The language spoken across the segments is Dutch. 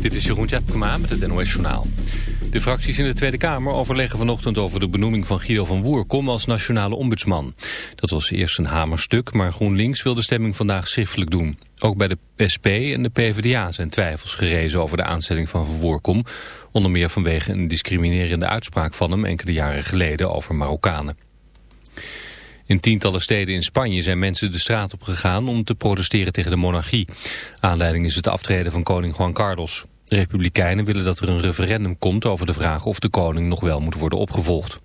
Dit is Jeroen Tjepkema met het NOS Journaal. De fracties in de Tweede Kamer overleggen vanochtend over de benoeming van Guido van Woerkom als nationale ombudsman. Dat was eerst een hamerstuk, maar GroenLinks wil de stemming vandaag schriftelijk doen. Ook bij de SP en de PvdA zijn twijfels gerezen over de aanstelling van Van Woerkom. Onder meer vanwege een discriminerende uitspraak van hem enkele jaren geleden over Marokkanen. In tientallen steden in Spanje zijn mensen de straat op gegaan om te protesteren tegen de monarchie. Aanleiding is het aftreden van koning Juan Carlos. Republikeinen willen dat er een referendum komt over de vraag of de koning nog wel moet worden opgevolgd.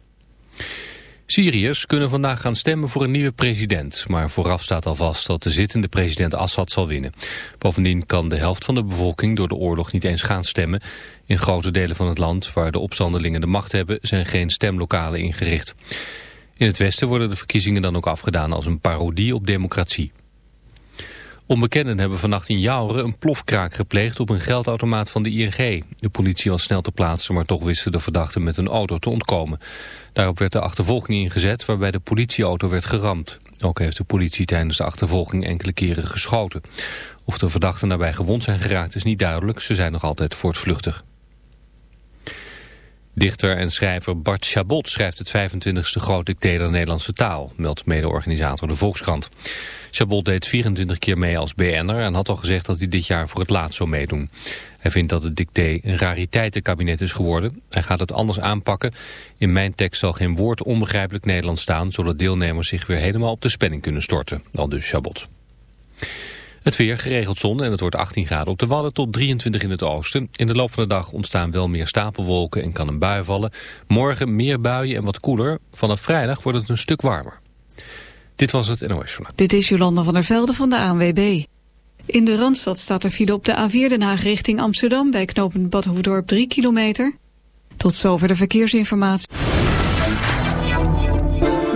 Syriërs kunnen vandaag gaan stemmen voor een nieuwe president, maar vooraf staat al vast dat de zittende president Assad zal winnen. Bovendien kan de helft van de bevolking door de oorlog niet eens gaan stemmen. In grote delen van het land waar de opstandelingen de macht hebben zijn geen stemlokalen ingericht. In het Westen worden de verkiezingen dan ook afgedaan als een parodie op democratie. Onbekenden hebben vannacht in Jouren een plofkraak gepleegd op een geldautomaat van de ING. De politie was snel te plaatsen, maar toch wisten de verdachten met een auto te ontkomen. Daarop werd de achtervolging ingezet, waarbij de politieauto werd geramd. Ook heeft de politie tijdens de achtervolging enkele keren geschoten. Of de verdachten daarbij gewond zijn geraakt is niet duidelijk. Ze zijn nog altijd voortvluchtig. Dichter en schrijver Bart Chabot schrijft het 25e groot dicté der Nederlandse taal, meldt mede-organisator de Volkskrant. Chabot deed 24 keer mee als BN'er en had al gezegd dat hij dit jaar voor het laatst zou meedoen. Hij vindt dat het dicté een rariteitenkabinet is geworden. Hij gaat het anders aanpakken. In mijn tekst zal geen woord onbegrijpelijk Nederlands staan, zodat deelnemers zich weer helemaal op de spanning kunnen storten. Dan dus Chabot. Het weer geregeld zon en het wordt 18 graden op de Wadden tot 23 in het oosten. In de loop van de dag ontstaan wel meer stapelwolken en kan een bui vallen. Morgen meer buien en wat koeler. Vanaf vrijdag wordt het een stuk warmer. Dit was het NOS Journaal. Dit is Jolanda van der Velde van de ANWB. In de Randstad staat er file op de A4 Den Haag richting Amsterdam... bij knooppunt Badhoevedorp 3 kilometer. Tot zover de verkeersinformatie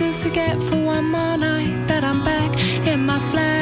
To forget for one more night that I'm back in my flat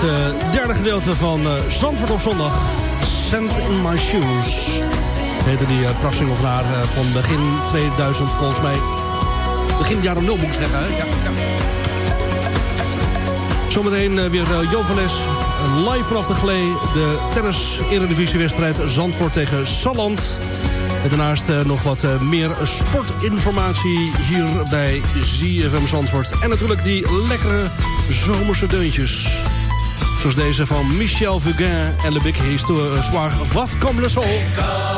het uh, derde gedeelte van uh, Zandvoort op zondag. Sand in my shoes. Heette die uh, of naar van begin 2000 volgens mij. Begin jaren nul moet ik zeggen. Hè? Ja, ja. Zometeen weer uh, Jo van Les. Live vanaf de Glee. De tennis-eredivisiewedstrijd Zandvoort tegen Salland. En daarnaast nog wat meer sportinformatie hier bij ZFM Zandvoort. En natuurlijk die lekkere zomerse deuntjes. Deze van Michel Fugain en Le Big Histoire Soir. Wat comme le sol.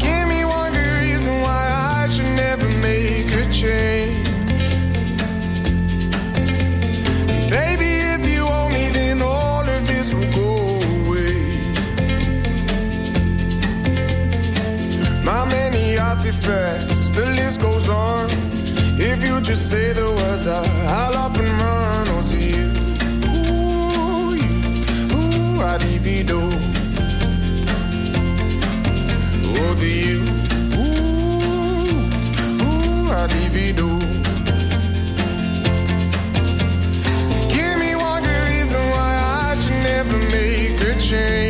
give me one good reason why I should never make a change. Baby, if you me, then all of this will go away. My many artifacts, the list goes on. If you just say the words, I'll up ooh, I'd even you, ooh, ooh, I'd even Give me one good reason why I should never make a change.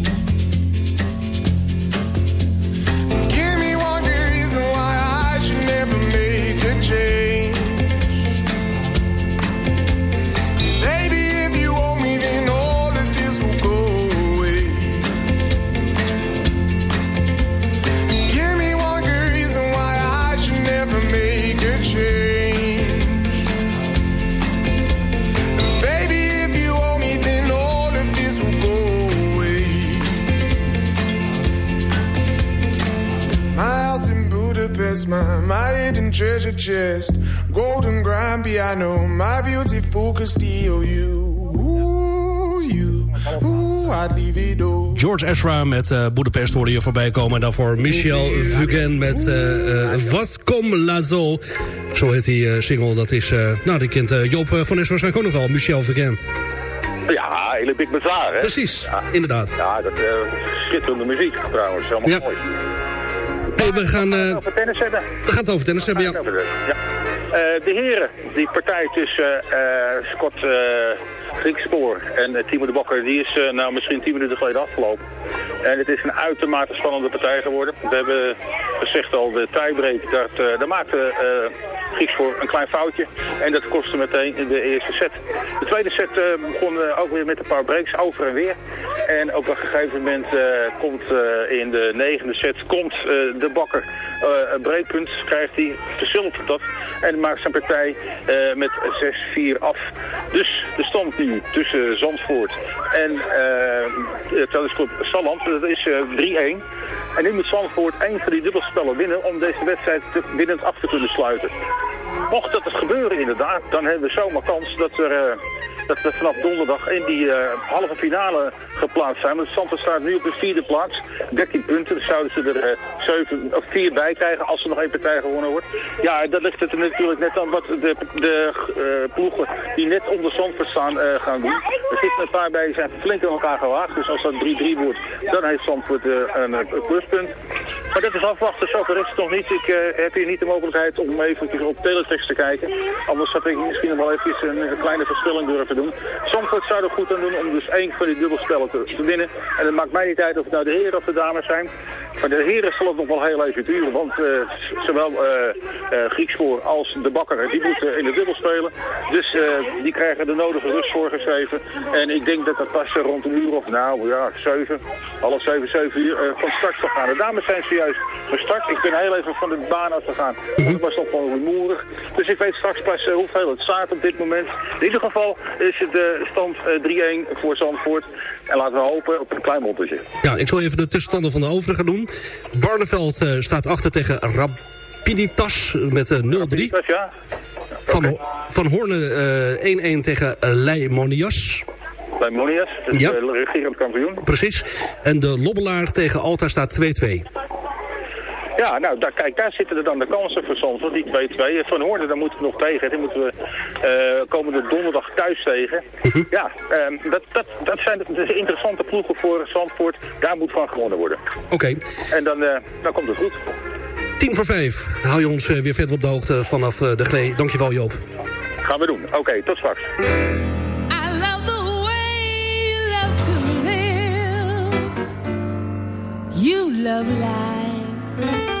Treasure chest, golden grand piano, my beautiful Castillo, you, ooh, you, ooh, I'd leave it all. George Ezra met uh, Budapest hoorde je voorbij komen. En daarvoor Michel Fugain met uh, uh, Vascom Lazo. Zo heet die uh, single. Dat is, uh, nou, die kent uh, Joop van Es waarschijnlijk ook nog wel. Michel Fugain. Ja, hele Big Bazaar, hè? Precies, ja. inderdaad. Ja, dat uh, schitterende muziek trouwens. Helemaal ja. mooi. Hey, we gaan... Uh, over tennis hebben. We gaan het over tennis hebben, ja. ja. Uh, de heren, die partij tussen Scott Griekspoor en Timo de Bakker, die is nou misschien tien minuten geleden afgelopen. En het is een uitermate spannende partij geworden. We hebben gezegd al, de tiebreak, dat, daar maakte Griekspoor een klein foutje. En dat kostte meteen de eerste set. De tweede set begon ook weer met een paar breaks over en weer. En op een gegeven moment komt in de negende set komt, de Bakker een breekpunt, krijgt hij, verzilvert dat. En maakt zijn partij met 6-4 af. Dus de stand nu tussen Zandvoort en uh, Telescoop Salland, dat is uh, 3-1. En nu moet Zandvoort één van die dubbelspellen winnen om deze wedstrijd te, winnend af te kunnen sluiten. Mocht dat het gebeuren inderdaad, dan hebben we zomaar kans dat er dat we vanaf donderdag in die uh, halve finale geplaatst zijn. Want Santos staat nu op de vierde plaats. 13 punten. Dus zouden ze er uh, 7 of 4 bij krijgen als er nog één partij gewonnen wordt. Ja, dat ligt het natuurlijk net aan wat de, de uh, ploegen die net onder Zandvoort staan gaan doen. Er zitten een paar bij die zijn flink aan elkaar gewaagd. Dus als dat 3-3 wordt, dan heeft Zandvoort een, een pluspunt. Maar dat is afwachten, zover is het nog niet. Ik heb hier niet de mogelijkheid om even op teletext te kijken. Anders had ik misschien nog wel even een, een kleine verspilling durven doen. Zandvoort zou er goed aan doen om dus één van die dubbelspellen te, te winnen. En het maakt mij niet uit of het nou de heren of de dames zijn. Maar de heren zal het nog wel heel even duren. Want uh, zowel uh, Griekspoor als de bakker die moeten in de dubbel spelen. Dus die krijgen de nodige rust voorgeschreven. En ik denk dat dat pas rond een uur of nou ja, zeven, half zeven, zeven uur van start zal gaan. De dames zijn zojuist gestart. Ik ben heel even van de baan af gegaan. Het was nog wel rumoerig. Dus ik weet straks pas hoeveel het staat op dit moment. In ieder geval is het de stand 3-1 voor Zandvoort. En laten we hopen op een klein montertje. Ja, ik zal even de tussenstanden van de overigen doen. Barneveld uh, staat achter tegen Rapiditas met uh, 0-3. Ja. Van, van Hoornen 1-1 uh, tegen Leimonias. Leimonias, dus ja. de regerend kampioen. Precies. En de Lobbelaar tegen Alta staat 2-2. Ja, nou, daar, kijk, daar zitten er dan de kansen voor Zandvoort, die 2-2. Van Hoorn, daar moeten we nog tegen. Die moeten we uh, komende donderdag thuis tegen. Mhm. Ja, um, dat, dat, dat zijn de, de interessante ploegen voor Zandvoort. Daar moet van gewonnen worden. Oké. Okay. En dan, uh, dan komt het goed. 10 voor 5. Hou je ons uh, weer verder op de hoogte vanaf de Glee. Dankjewel Joop. Gaan we doen. Oké, okay, tot straks. I love the way you love to live. You love life.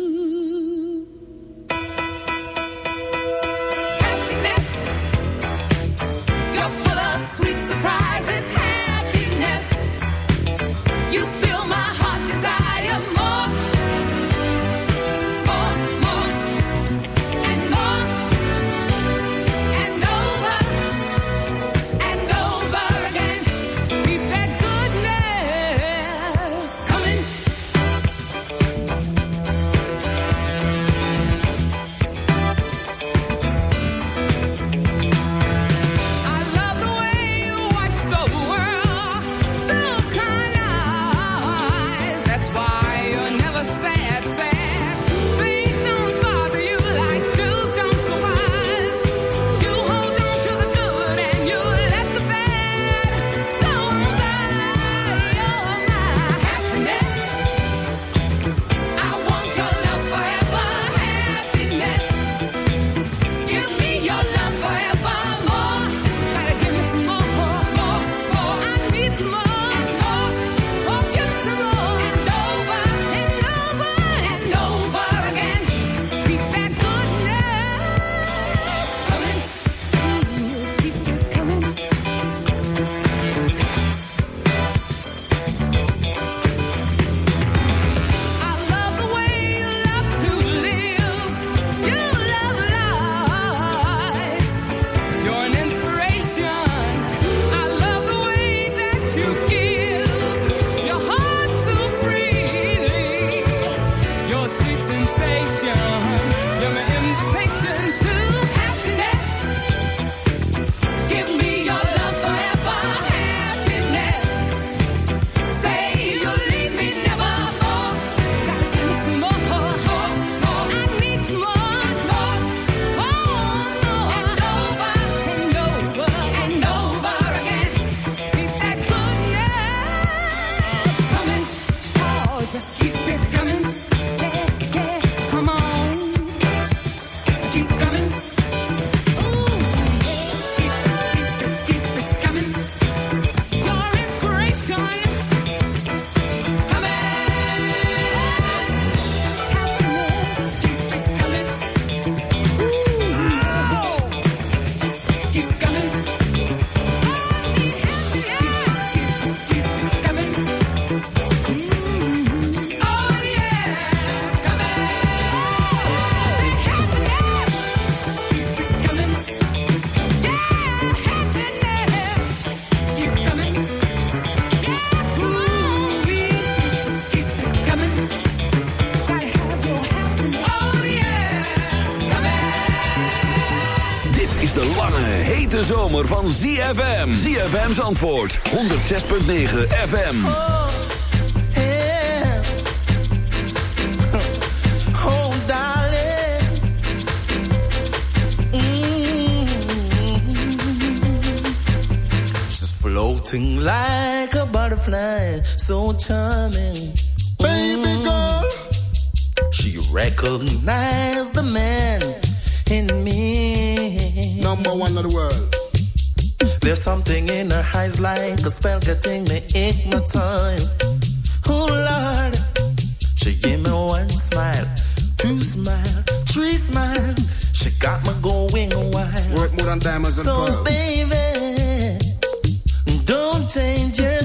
ZFM. ZFM's antwoord, 106.9 FM. Oh, yeah. oh darling. Mm. She's floating like a butterfly, so charming. Baby girl. She recognized the man in me. Number one of the world. There's something in her eyes like a spell getting me hypnotized. Oh Lord, she give me one smile, two smile, three smile. She got me going wild. Worth more than diamonds and so pearls. baby, don't change your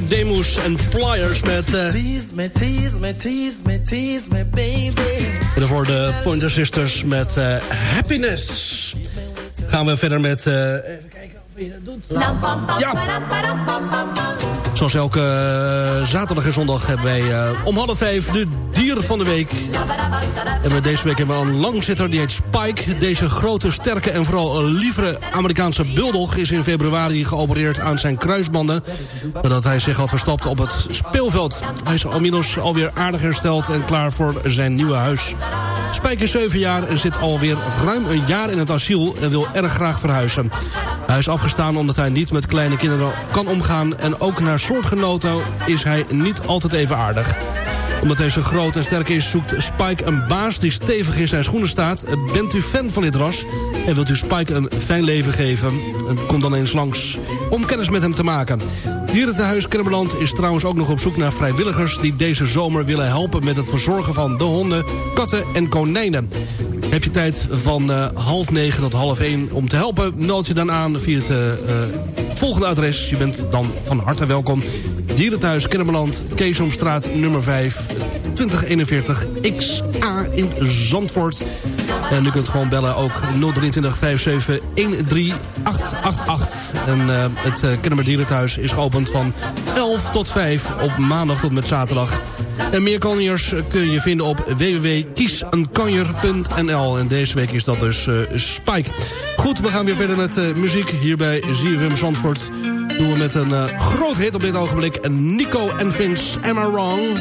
girl. Shaka Demus en Pliers met... eh, Tease me, tease me, tease me, tease me, baby. En daarvoor de Pointer Sisters met eh, Happiness. Gaan we verder met... eh, even kijken of je dat doet. Ja. Zoals elke eh, zaterdag en zondag hebben wij eh, om half vijf de dier van de week. En deze week hebben we een langzitter, die heet Spike. Deze grote, sterke en vooral lievere Amerikaanse bulldog... is in februari geopereerd aan zijn kruisbanden... nadat hij zich had verstopt op het speelveld. Hij is inmiddels alweer aardig hersteld en klaar voor zijn nieuwe huis. Spike is 7 jaar en zit alweer ruim een jaar in het asiel... en wil erg graag verhuizen. Hij is afgestaan omdat hij niet met kleine kinderen kan omgaan... en ook naar soortgenoten is hij niet altijd even aardig omdat hij zo groot en sterk is, zoekt Spike een baas die stevig in zijn schoenen staat. Bent u fan van dit ras en wilt u Spike een fijn leven geven? Kom dan eens langs om kennis met hem te maken. Dierentehuis Kremmeland is trouwens ook nog op zoek naar vrijwilligers... die deze zomer willen helpen met het verzorgen van de honden, katten en konijnen. Heb je tijd van uh, half negen tot half één om te helpen? Meld je dan aan via het volgende adres. Je bent dan van harte welkom. Dierenthuis Kennemerland, Keesomstraat nummer 5, 2041 XA in Zandvoort. En u kunt gewoon bellen ook 023 57 13888. En uh, het uh, Kennemer is geopend van 11 tot 5 op maandag tot met zaterdag. En meer kanjers kun je vinden op www.kiesenkanjer.nl. En deze week is dat dus uh, Spike. Goed, we gaan weer verder met muziek hier bij ZFM Zandvoort. Doen we met een groot hit op dit ogenblik. Nico en Vince, Am I Wrong?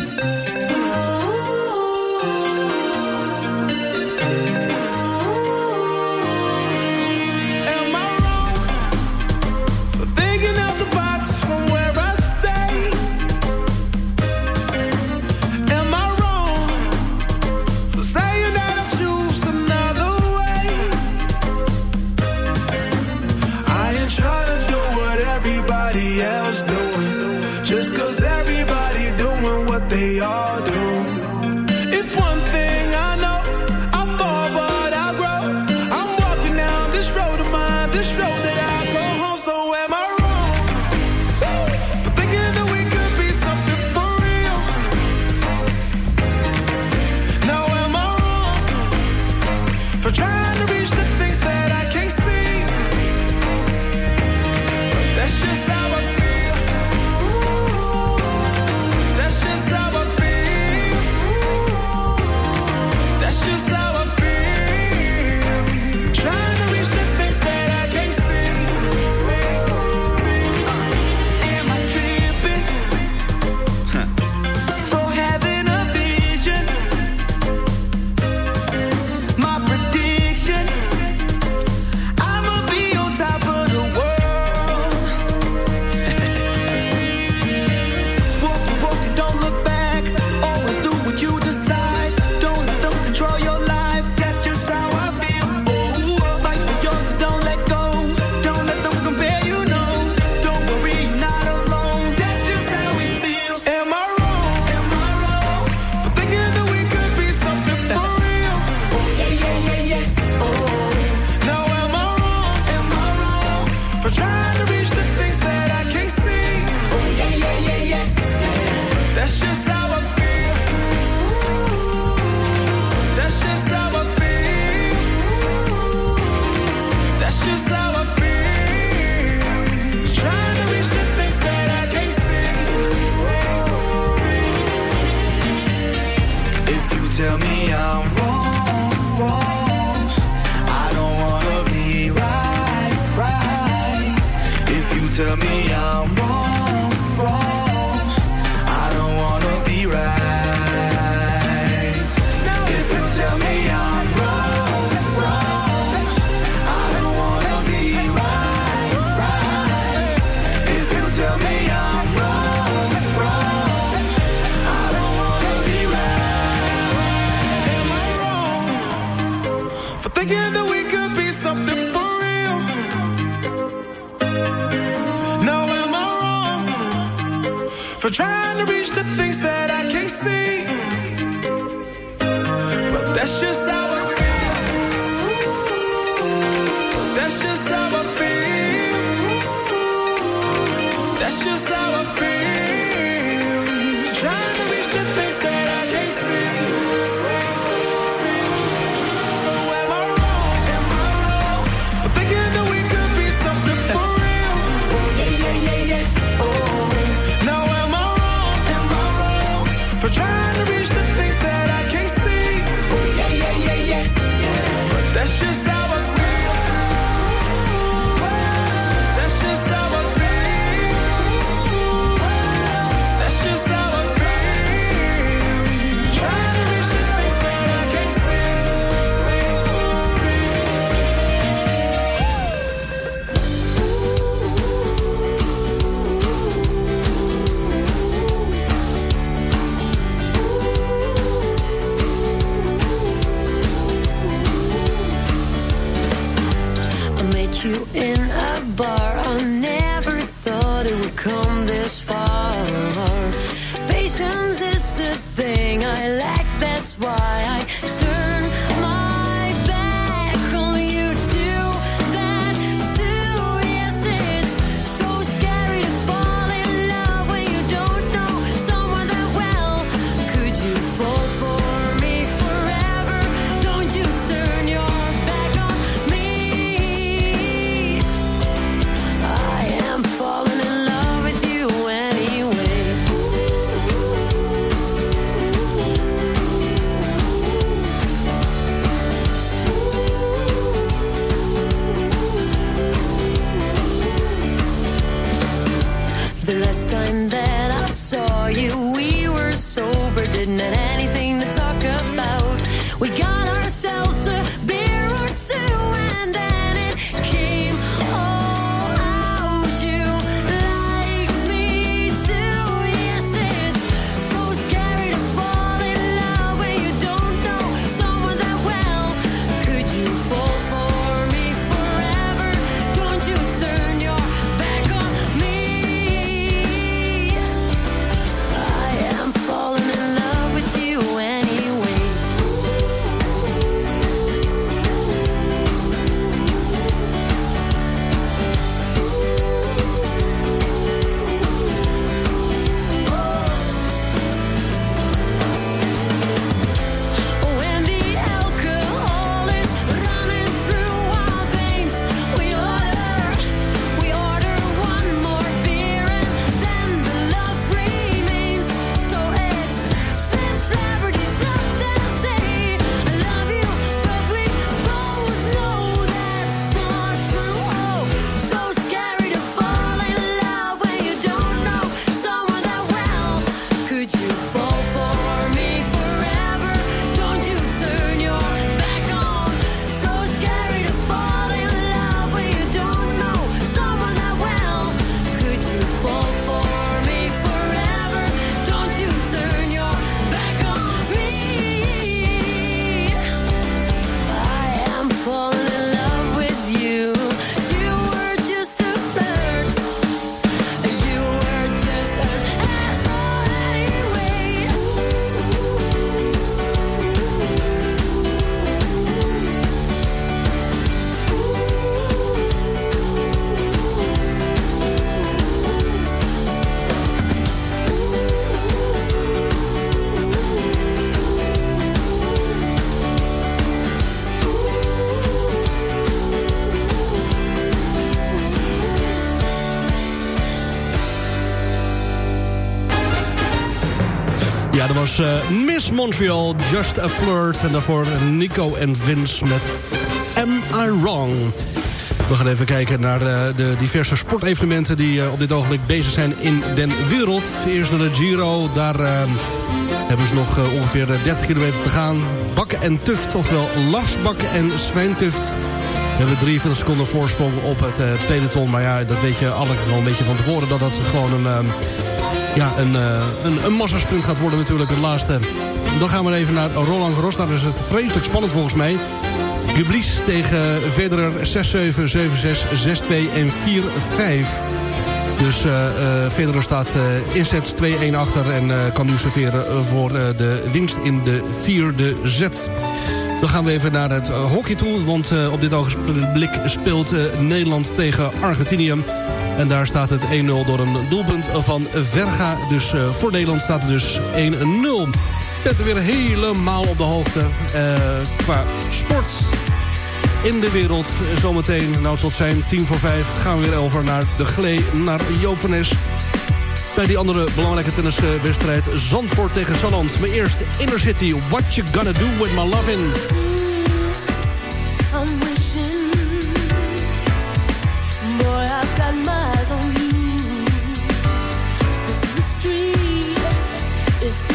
Eh, Miss Montreal, Just a Flirt. En daarvoor Nico en Vince met Am I Wrong? We gaan even kijken naar eh, de diverse sportevenementen... die eh, op dit ogenblik bezig zijn in den wereld. Eerst naar de Giro, daar eh, hebben ze nog eh, ongeveer 30 kilometer te gaan. Bakken en Tuft, oftewel Lars Bakken en Svijn Tuft... We hebben 43 seconden voorsprong op het eh, peloton. Maar ja, dat weet je alle gewoon een beetje van tevoren... dat dat gewoon een, eh, ja, een, eh, een, een massasprint gaat worden natuurlijk, het laatste. Dan gaan we even naar Roland Garros. Daar is het vreselijk spannend volgens mij. Gublis tegen Federer 6-7, 7-6, 6-2 en 4-5. Dus eh, Federer staat sets 2-1 achter... en kan nu serveren voor de winst in de vierde set. Dan gaan we even naar het hockey toe. Want op dit ogenblik speelt Nederland tegen Argentinië. En daar staat het 1-0 door een doelpunt van Verga. Dus eh, voor Nederland staat het dus 1-0. Bent er weer helemaal op de hoogte eh, qua sport in de wereld. Zometeen, nou zal zijn, 10 voor 5, gaan we weer over naar de Glee, naar Joop. Bij die andere belangrijke tenniswedstrijd Zandvoort tegen Salland. Maar eerst Inner City, What You Gonna Do With My Lovin'. I'm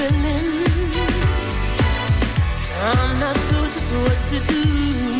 thrilling. I'm not sure just what to do.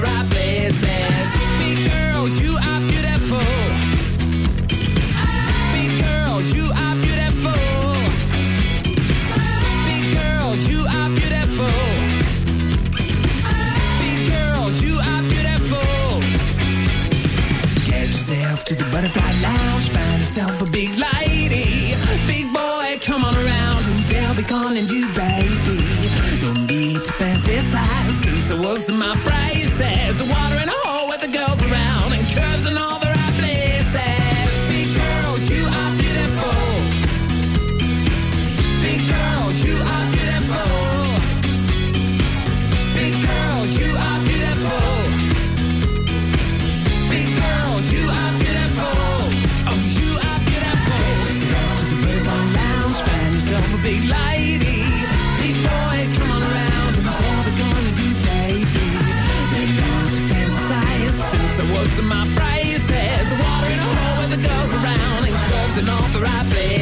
the right says water in a hole with the girls around. for I play.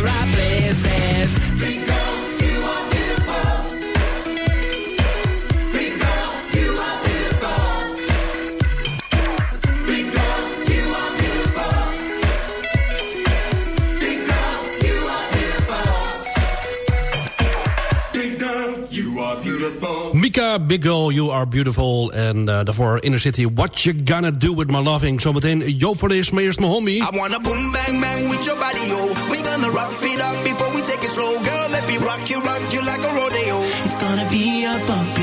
the right place. Big Girl, You Are Beautiful. Uh, en daarvoor Inner City, What You Gonna Do With My Loving. Zometeen Jo voor is, maar eerst homie. I wanna boom bang bang with your body, yo. We gonna rock it up before we take it slow. Girl, let me rock you, rock you like a rodeo. It's gonna be a bump.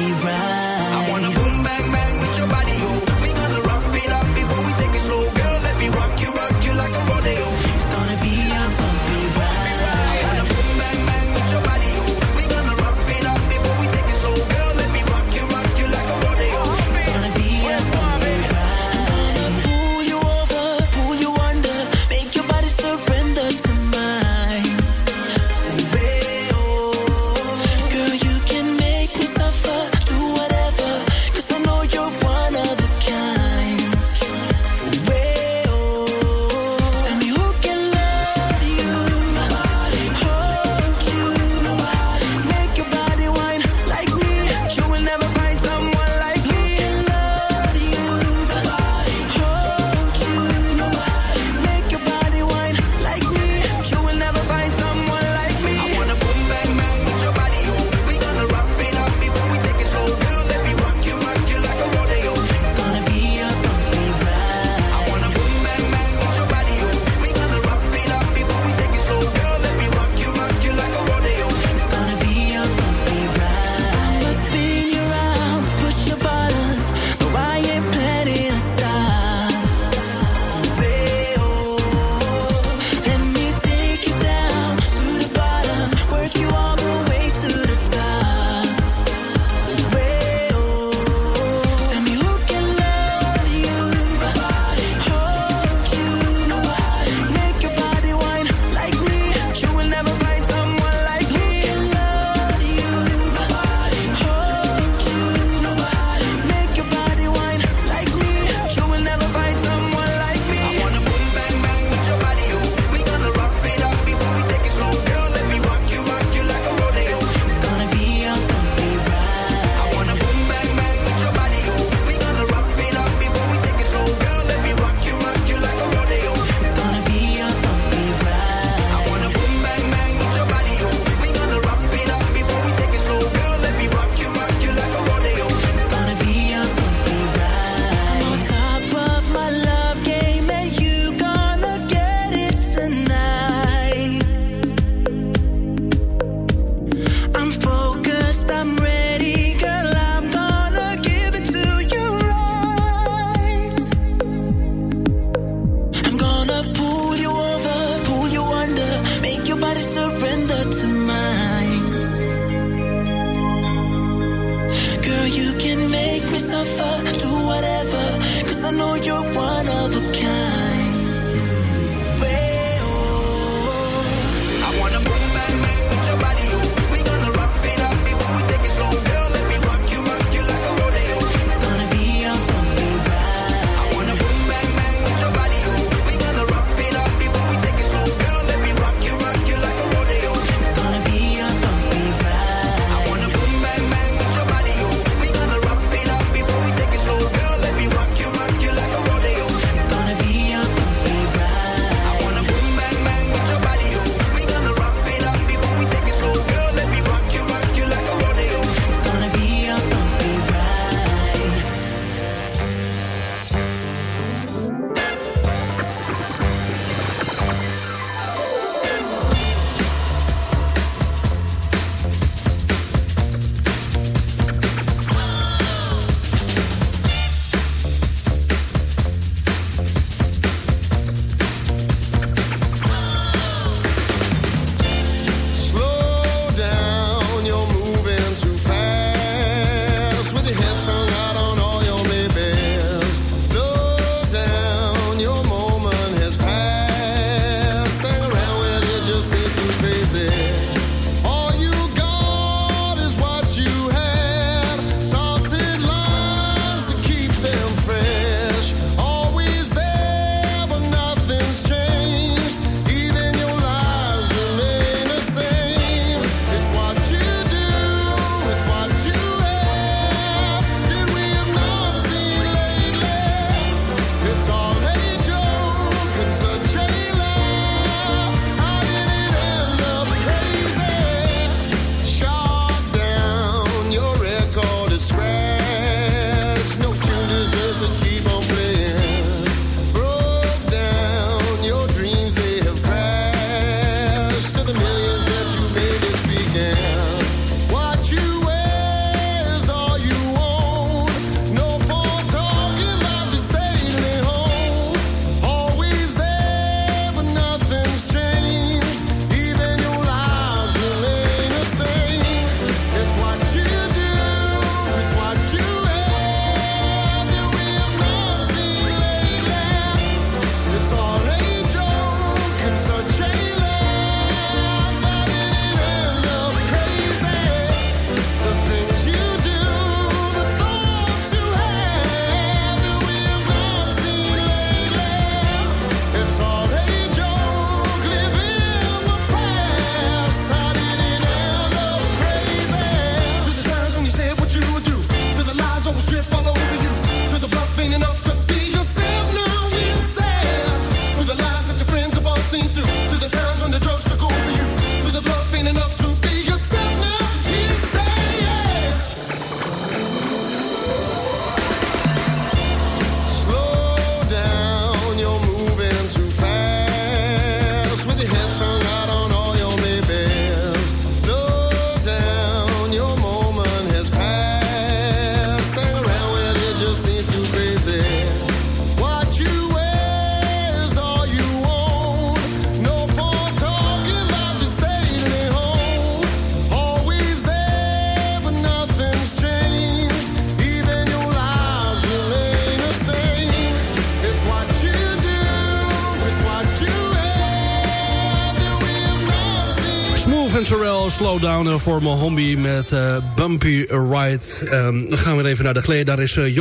slowdown eh, voor mijn met uh, Bumpy Ride. Ehm, dan gaan we even naar de glee. Daar is uh,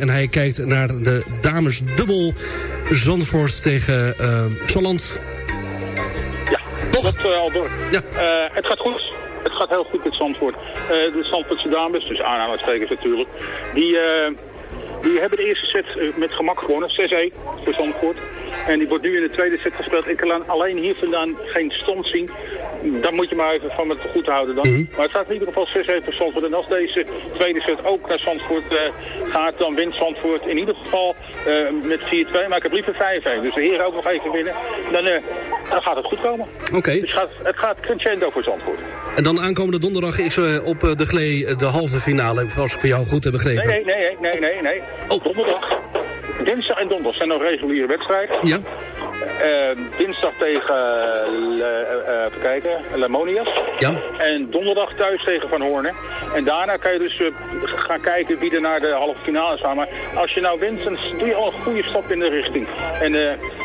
en hij kijkt naar de damesdubbel. Zandvoort tegen uh, Ja, Toch? dat al door. Ja. het gaat goed. Het gaat heel goed met Zandvoort. de Zandvoortse dames, dus aanhalingstekens natuurlijk, die, die hebben de eerste set met gemak gewonnen. 6-1 voor Zandvoort. En die wordt nu in de tweede set gespeeld. Ik kan alleen hier vandaan geen stond zien. Dan moet je maar even van me te goed houden dan. Mhm. Maar het staat in ieder geval 6-1 voor Zandvoort. En als deze tweede set ook naar Zandvoort eh, gaat, dan wint Zandvoort in ieder geval eh, met 4-2. Maar ik heb liever 5-1. Dus de heren ook nog even winnen. Dan, eh, dan gaat het goed komen. Oké. Dus gaat, het gaat crescendo voor Zandvoort. En dan aankomende donderdag is op de Glee de halve finale. Als ik voor jou goed heb begrepen. Nee, nee, nee. nee, nee, nee. Oh. Donderdag. Dinsdag en donderdag zijn nog reguliere wedstrijden. Ja. Eh, dinsdag tegen uh, even kijken, Lamonias. Ja. En donderdag thuis tegen Van Hoornen. En daarna kan je dus gaan kijken wie er naar de halve finale gaat. Maar als je nou wint, dan doe je al een goede stap in de richting. En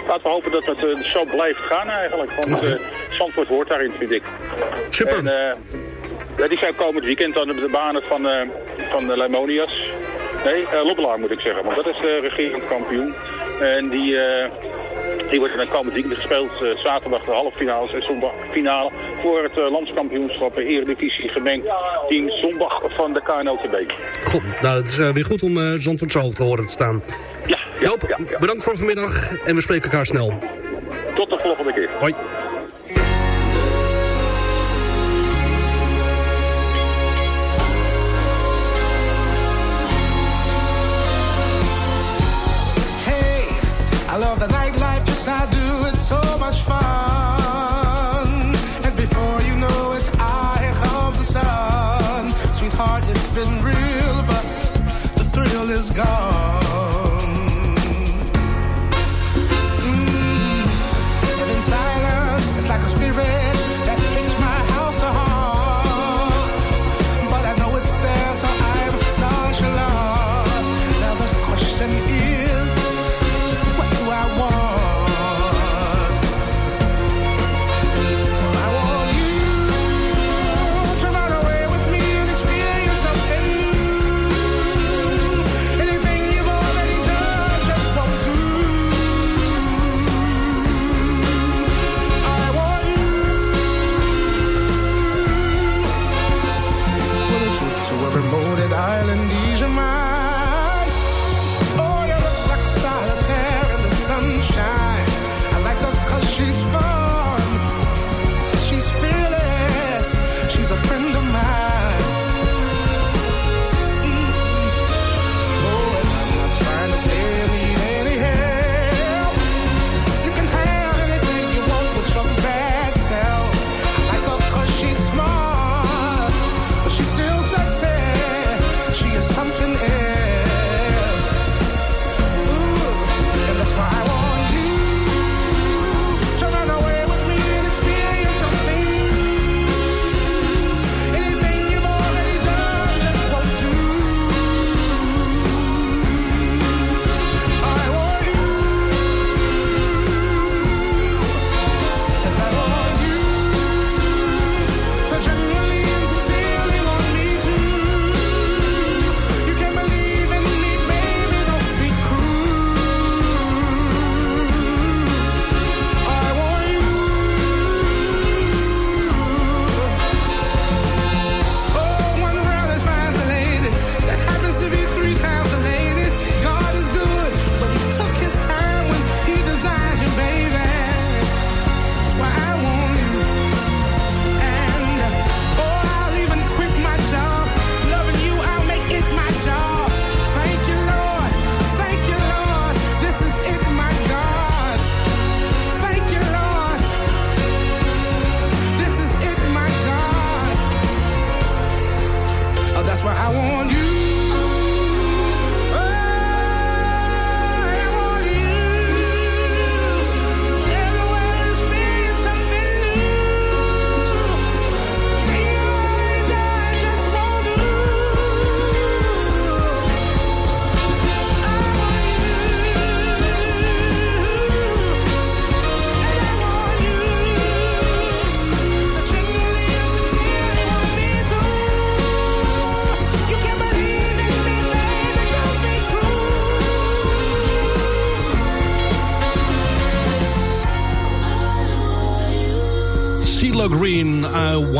laten we hopen dat het zo blijft gaan eigenlijk. Want okay. Zandvoort hoort daarin, vind ik. Super. En, die zijn komend weekend op de banen van, van Lamonias. Nee, uh, Lobbelaar moet ik zeggen, want dat is de regerend kampioen. En die, uh, die wordt dan komend weekend gespeeld. Uh, zaterdag de halve finales en zondag finale voor het uh, landskampioenschap Eredivisie gemengd team zondag van de KNLTB. Goed, nou het is uh, weer goed om uh, Zandvoort zo te horen te staan. Ja, ja, Joop, ja, ja. bedankt voor vanmiddag en we spreken elkaar snel. Tot de volgende keer. Hoi. I love the nightlife, yes I do, it's so much fun. And before you know it, I comes the sun. Sweetheart, it's been real, but the thrill is gone.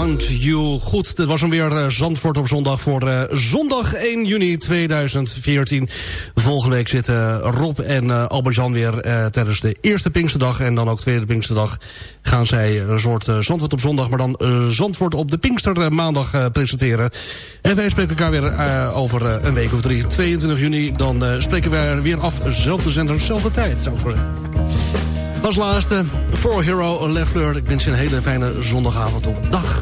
Want You. Goed, dit was hem weer uh, Zandvoort op zondag voor uh, zondag 1 juni 2014. Volgende week zitten Rob en uh, Albert-Jan weer tijdens de eerste Pinksterdag... en dan ook tweede Pinksterdag gaan zij een soort Zandvoort op zondag... maar dan Zandvoort op de Pinkster maandag presenteren. En wij spreken elkaar weer over een week of drie. 22 juni, dan spreken we weer af. Zelfde zender, zelfde tijd, zou ik zeggen. Als laatste, For Hero Lefleur. Ik wens je een hele fijne zondagavond op. Dag.